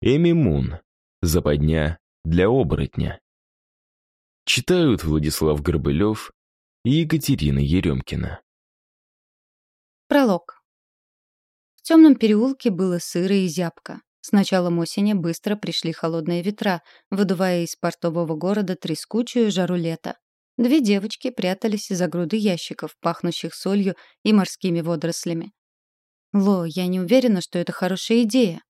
Эми Мун. Западня для оборотня. Читают Владислав Горбылев и Екатерина Еремкина. Пролог. В темном переулке было сыро и зябко. С началом осени быстро пришли холодные ветра, выдувая из портового города трескучую жару лета. Две девочки прятались за груды ящиков, пахнущих солью и морскими водорослями. «Ло, я не уверена, что это хорошая идея».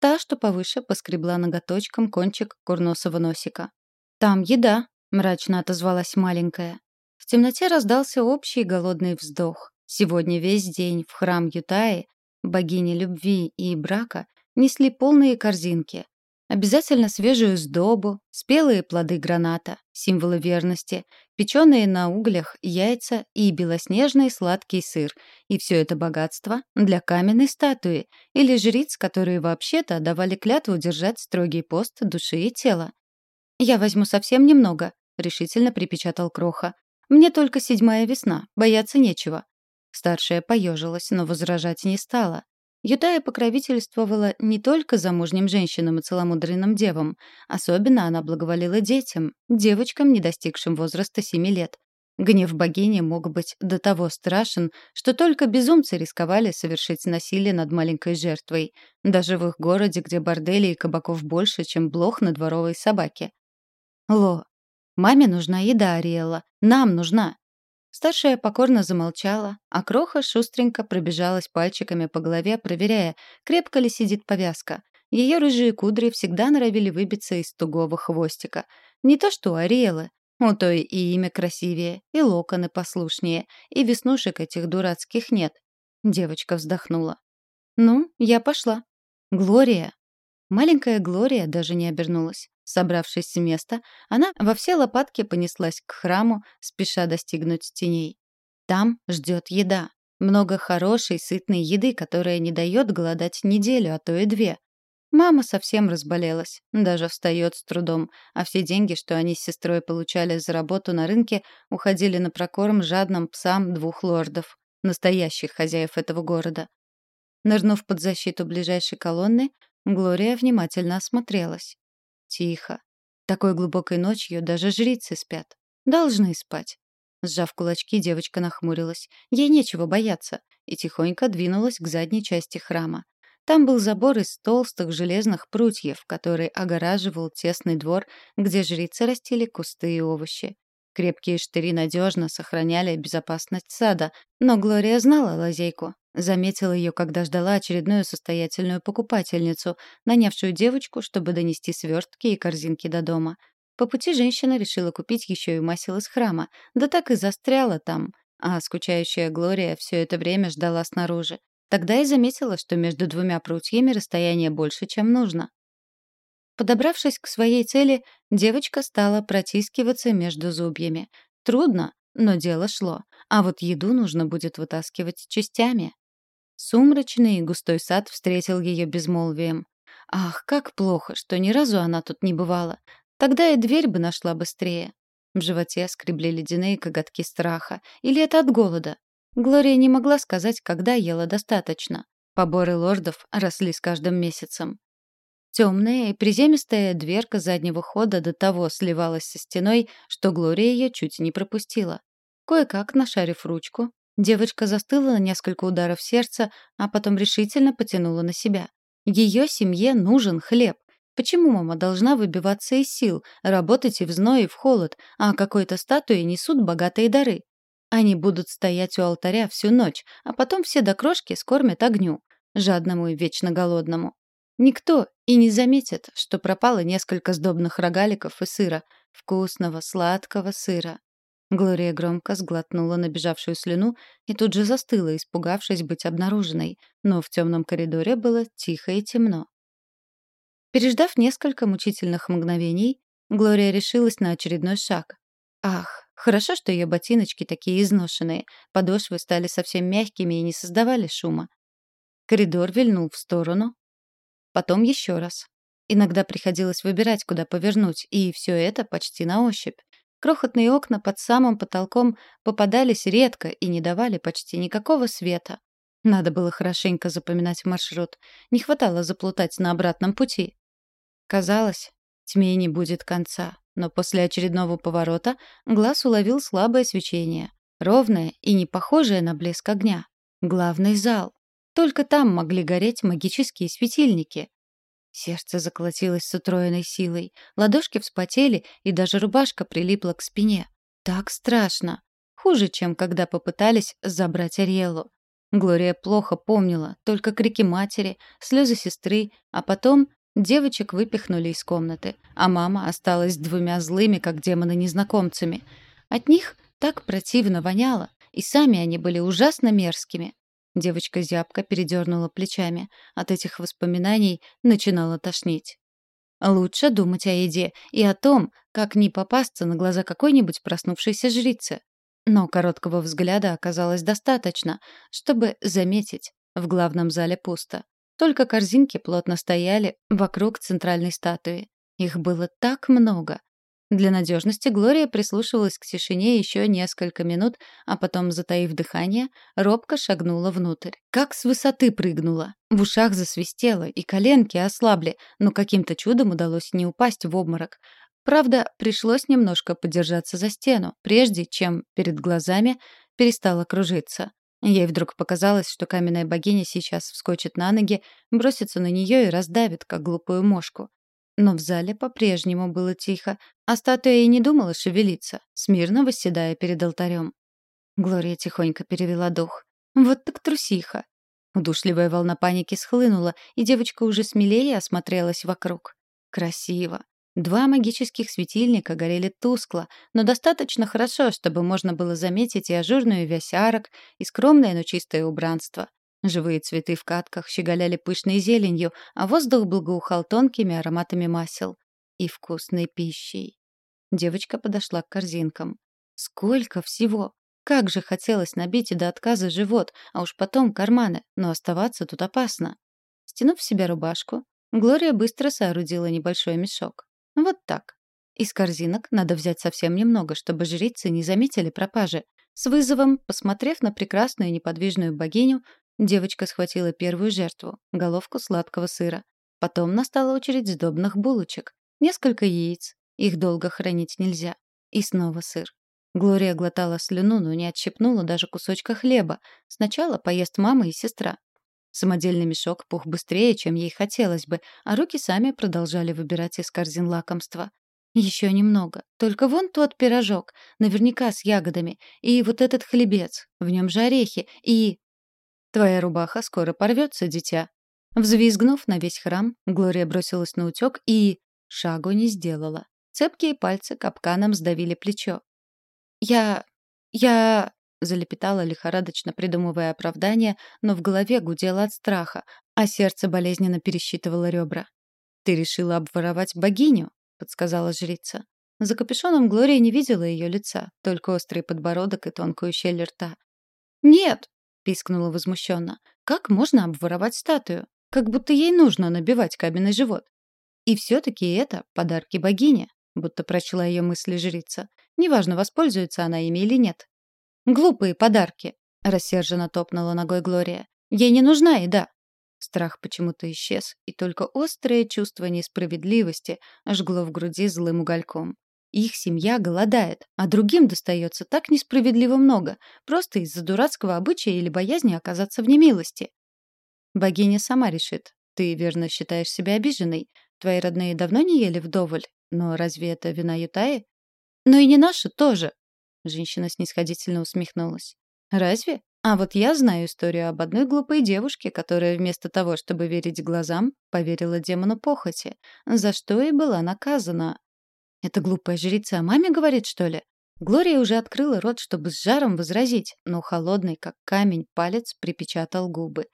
Та, что повыше, поскребла ноготочком кончик курносого носика. «Там еда», — мрачно отозвалась маленькая. В темноте раздался общий голодный вздох. Сегодня весь день в храм Ютаи, богини любви и брака, несли полные корзинки. Обязательно свежую сдобу, спелые плоды граната, символы верности, печеные на углях яйца и белоснежный сладкий сыр. И все это богатство для каменной статуи или жриц, которые вообще-то давали клятву держать строгий пост души и тела. «Я возьму совсем немного», — решительно припечатал Кроха. «Мне только седьмая весна, бояться нечего». Старшая поежилась, но возражать не стала. Ютая покровительствовала не только замужним женщинам и целомудренным девам. Особенно она благоволила детям, девочкам, не достигшим возраста семи лет. Гнев богини мог быть до того страшен, что только безумцы рисковали совершить насилие над маленькой жертвой, даже в их городе, где борделей и кабаков больше, чем блох на дворовой собаке. «Ло, маме нужна еда, Ариэла, нам нужна. Старшая покорно замолчала, а Кроха шустренько пробежалась пальчиками по голове, проверяя, крепко ли сидит повязка. Ее рыжие кудри всегда норовили выбиться из тугого хвостика. Не то что у Ариэлы. У той и имя красивее, и локоны послушнее, и веснушек этих дурацких нет. Девочка вздохнула. «Ну, я пошла. Глория». Маленькая Глория даже не обернулась. Собравшись с места, она во все лопатки понеслась к храму, спеша достигнуть теней. Там ждет еда. Много хорошей, сытной еды, которая не дает голодать неделю, а то и две. Мама совсем разболелась, даже встает с трудом, а все деньги, что они с сестрой получали за работу на рынке, уходили на прокорм жадным псам двух лордов, настоящих хозяев этого города. Нырнув под защиту ближайшей колонны, Глория внимательно осмотрелась. Тихо. Такой глубокой ночью даже жрицы спят. Должны спать. Сжав кулачки, девочка нахмурилась. Ей нечего бояться. И тихонько двинулась к задней части храма. Там был забор из толстых железных прутьев, который огораживал тесный двор, где жрицы растили кусты и овощи. Крепкие штыри надежно сохраняли безопасность сада, но Глория знала лазейку. Заметила ее, когда ждала очередную состоятельную покупательницу, нанявшую девочку, чтобы донести свертки и корзинки до дома. По пути женщина решила купить еще и масел из храма, да так и застряла там, а скучающая Глория все это время ждала снаружи. Тогда и заметила, что между двумя прутьями расстояние больше, чем нужно. Подобравшись к своей цели, девочка стала протискиваться между зубьями. Трудно, но дело шло. А вот еду нужно будет вытаскивать частями. Сумрачный и густой сад встретил ее безмолвием. Ах, как плохо, что ни разу она тут не бывала. Тогда и дверь бы нашла быстрее. В животе скребли ледяные коготки страха. Или это от голода? Глория не могла сказать, когда ела достаточно. Поборы лордов росли с каждым месяцем. Темная и приземистая дверка заднего хода до того сливалась со стеной, что Глория ее чуть не пропустила. Кое-как, нашарив ручку, Девочка застыла на несколько ударов сердца, а потом решительно потянула на себя. Ее семье нужен хлеб. Почему мама должна выбиваться из сил, работать и в зной, и в холод, а какой-то статуе несут богатые дары? Они будут стоять у алтаря всю ночь, а потом все до крошки скормят огню, жадному и вечно голодному. Никто и не заметит, что пропало несколько сдобных рогаликов и сыра, вкусного, сладкого сыра. Глория громко сглотнула набежавшую слюну и тут же застыла, испугавшись быть обнаруженной, но в темном коридоре было тихо и темно. Переждав несколько мучительных мгновений, Глория решилась на очередной шаг. Ах, хорошо, что ее ботиночки такие изношенные, подошвы стали совсем мягкими и не создавали шума. Коридор вильнул в сторону, потом еще раз. Иногда приходилось выбирать, куда повернуть, и все это почти на ощупь. Крохотные окна под самым потолком попадались редко и не давали почти никакого света. Надо было хорошенько запоминать маршрут. Не хватало заплутать на обратном пути. Казалось, тьме не будет конца, но после очередного поворота глаз уловил слабое свечение, ровное и не похожее на блеск огня. Главный зал. Только там могли гореть магические светильники. Сердце заколотилось с утроенной силой, ладошки вспотели, и даже рубашка прилипла к спине. Так страшно. Хуже, чем когда попытались забрать Ариэлу. Глория плохо помнила, только крики матери, слезы сестры, а потом девочек выпихнули из комнаты, а мама осталась двумя злыми, как демоны-незнакомцами. От них так противно воняло, и сами они были ужасно мерзкими. Девочка зябко передернула плечами. От этих воспоминаний начинала тошнить. Лучше думать о еде и о том, как не попасться на глаза какой-нибудь проснувшейся жрице. Но короткого взгляда оказалось достаточно, чтобы заметить, в главном зале пусто. Только корзинки плотно стояли вокруг центральной статуи. Их было так много. Для надежности Глория прислушивалась к тишине еще несколько минут, а потом, затаив дыхание, робко шагнула внутрь. Как с высоты прыгнула. В ушах засвистело, и коленки ослабли, но каким-то чудом удалось не упасть в обморок. Правда, пришлось немножко подержаться за стену, прежде чем перед глазами перестала кружиться. Ей вдруг показалось, что каменная богиня сейчас вскочит на ноги, бросится на нее и раздавит, как глупую мошку. Но в зале по-прежнему было тихо, а статуя и не думала шевелиться, смирно восседая перед алтарем. Глория тихонько перевела дух. Вот так трусиха. Удушливая волна паники схлынула, и девочка уже смелее осмотрелась вокруг. Красиво. Два магических светильника горели тускло, но достаточно хорошо, чтобы можно было заметить и ажурную вязь арок, и скромное, но чистое убранство. Живые цветы в катках щеголяли пышной зеленью, а воздух благоухал тонкими ароматами масел. И вкусной пищей. Девочка подошла к корзинкам. Сколько всего! Как же хотелось набить до отказа живот, а уж потом карманы, но оставаться тут опасно. Стянув себе рубашку, Глория быстро соорудила небольшой мешок. Вот так. Из корзинок надо взять совсем немного, чтобы жрицы не заметили пропажи. С вызовом, посмотрев на прекрасную неподвижную богиню, девочка схватила первую жертву — головку сладкого сыра. Потом настала очередь сдобных булочек. Несколько яиц. Их долго хранить нельзя. И снова сыр. Глория глотала слюну, но не отщепнула даже кусочка хлеба. Сначала поест мама и сестра. Самодельный мешок пух быстрее, чем ей хотелось бы, а руки сами продолжали выбирать из корзин лакомства. Еще немного. Только вон тот пирожок, наверняка с ягодами, и вот этот хлебец, в нем же орехи, и... Твоя рубаха скоро порвется, дитя. Взвизгнув на весь храм, Глория бросилась на утек и... Шагу не сделала. Цепкие пальцы капканом сдавили плечо. «Я... я...» Залепетала лихорадочно, придумывая оправдание, но в голове гудело от страха, а сердце болезненно пересчитывало ребра. «Ты решила обворовать богиню?» — подсказала жрица. За капюшоном Глория не видела ее лица, только острый подбородок и тонкую щель рта. «Нет!» — пискнула возмущенно. «Как можно обворовать статую? Как будто ей нужно набивать каменный живот. И все-таки это подарки богине», — будто прочла ее мысли жрица. «Неважно, воспользуется она ими или нет. Глупые подарки, рассерженно топнула ногой Глория. Ей не нужна еда. Страх почему-то исчез, и только острое чувство несправедливости жгло в груди злым угольком. Их семья голодает, а другим достается так несправедливо много, просто из-за дурацкого обычая или боязни оказаться в немилости. Богиня сама решит. Ты верно считаешь себя обиженной. Твои родные давно не ели вдоволь, но разве это вина Ютаи? Но и не наша тоже, Женщина снисходительно усмехнулась. «Разве? А вот я знаю историю об одной глупой девушке, которая вместо того, чтобы верить глазам, поверила демону похоти, за что и была наказана». «Это глупая жрица о маме говорит, что ли?» Глория уже открыла рот, чтобы с жаром возразить, но холодный, как камень, палец припечатал губы.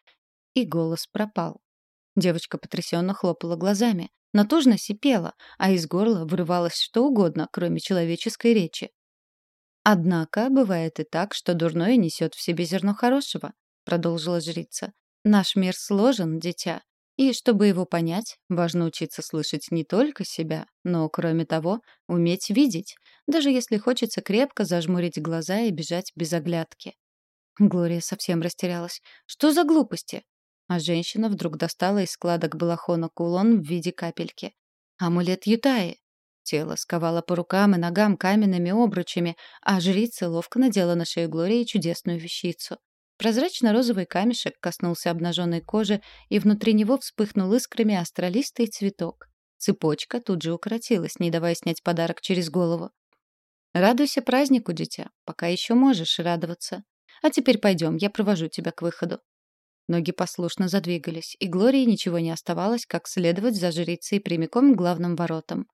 И голос пропал. Девочка потрясенно хлопала глазами, натужно сипела, а из горла вырывалось что угодно, кроме человеческой речи. «Однако бывает и так, что дурное несет в себе зерно хорошего», — продолжила жрица. «Наш мир сложен, дитя, и чтобы его понять, важно учиться слышать не только себя, но, кроме того, уметь видеть, даже если хочется крепко зажмурить глаза и бежать без оглядки». Глория совсем растерялась. «Что за глупости?» А женщина вдруг достала из складок балахона кулон в виде капельки. Амулет Ютаи. Тело сковало по рукам и ногам каменными обручами, а жрица ловко надела на шею Глории чудесную вещицу. Прозрачно-розовый камешек коснулся обнаженной кожи, и внутри него вспыхнул искрами астролистый цветок. Цепочка тут же укоротилась, не давая снять подарок через голову. «Радуйся празднику, дитя, пока еще можешь радоваться. А теперь пойдем, я провожу тебя к выходу». Ноги послушно задвигались, и Глории ничего не оставалось, как следовать за жрицей прямиком к главным воротам.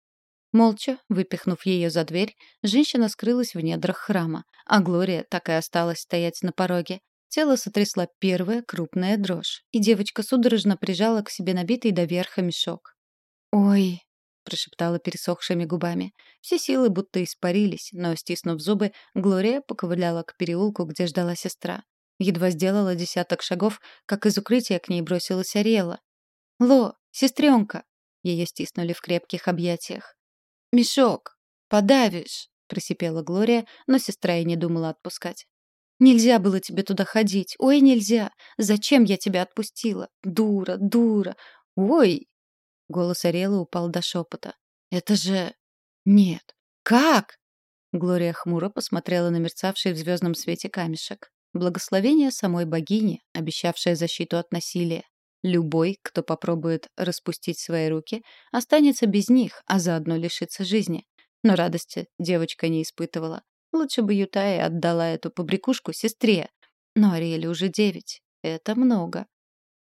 Молча, выпихнув ее за дверь, женщина скрылась в недрах храма, а Глория так и осталась стоять на пороге. Тело сотрясла первая крупная дрожь, и девочка судорожно прижала к себе набитый до верха мешок. «Ой!» — прошептала пересохшими губами. Все силы будто испарились, но, стиснув зубы, Глория поковыляла к переулку, где ждала сестра. Едва сделала десяток шагов, как из укрытия к ней бросилась Ариэла. «Ло, сестренка!» Ее стиснули в крепких объятиях. «Мешок! Подавишь!» — просипела Глория, но сестра и не думала отпускать. «Нельзя было тебе туда ходить! Ой, нельзя! Зачем я тебя отпустила? Дура, дура! Ой!» Голос Арелы упал до шепота. «Это же... Нет! Как?» Глория хмуро посмотрела на мерцавший в звездном свете камешек. Благословение самой богини, обещавшее защиту от насилия. Любой, кто попробует распустить свои руки, останется без них, а заодно лишится жизни. Но радости девочка не испытывала. Лучше бы Ютая отдала эту побрякушку сестре. Но Ариэле уже девять. Это много.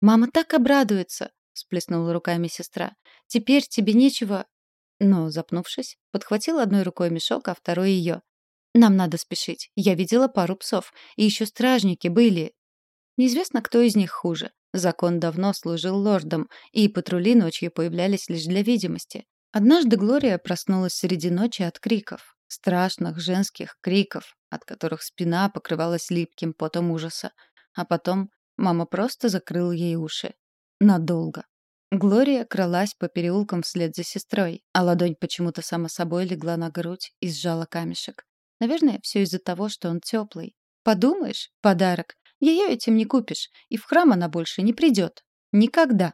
«Мама так обрадуется!» — сплеснула руками сестра. «Теперь тебе нечего...» Но, запнувшись, подхватила одной рукой мешок, а второй ее. «Нам надо спешить. Я видела пару псов. И еще стражники были. Неизвестно, кто из них хуже. Закон давно служил лордом, и патрули ночью появлялись лишь для видимости. Однажды Глория проснулась среди ночи от криков. Страшных женских криков, от которых спина покрывалась липким потом ужаса. А потом мама просто закрыла ей уши. Надолго. Глория кралась по переулкам вслед за сестрой, а ладонь почему-то сама собой легла на грудь и сжала камешек. Наверное, все из-за того, что он теплый. Подумаешь, подарок. Ее этим не купишь, и в храм она больше не придет. Никогда.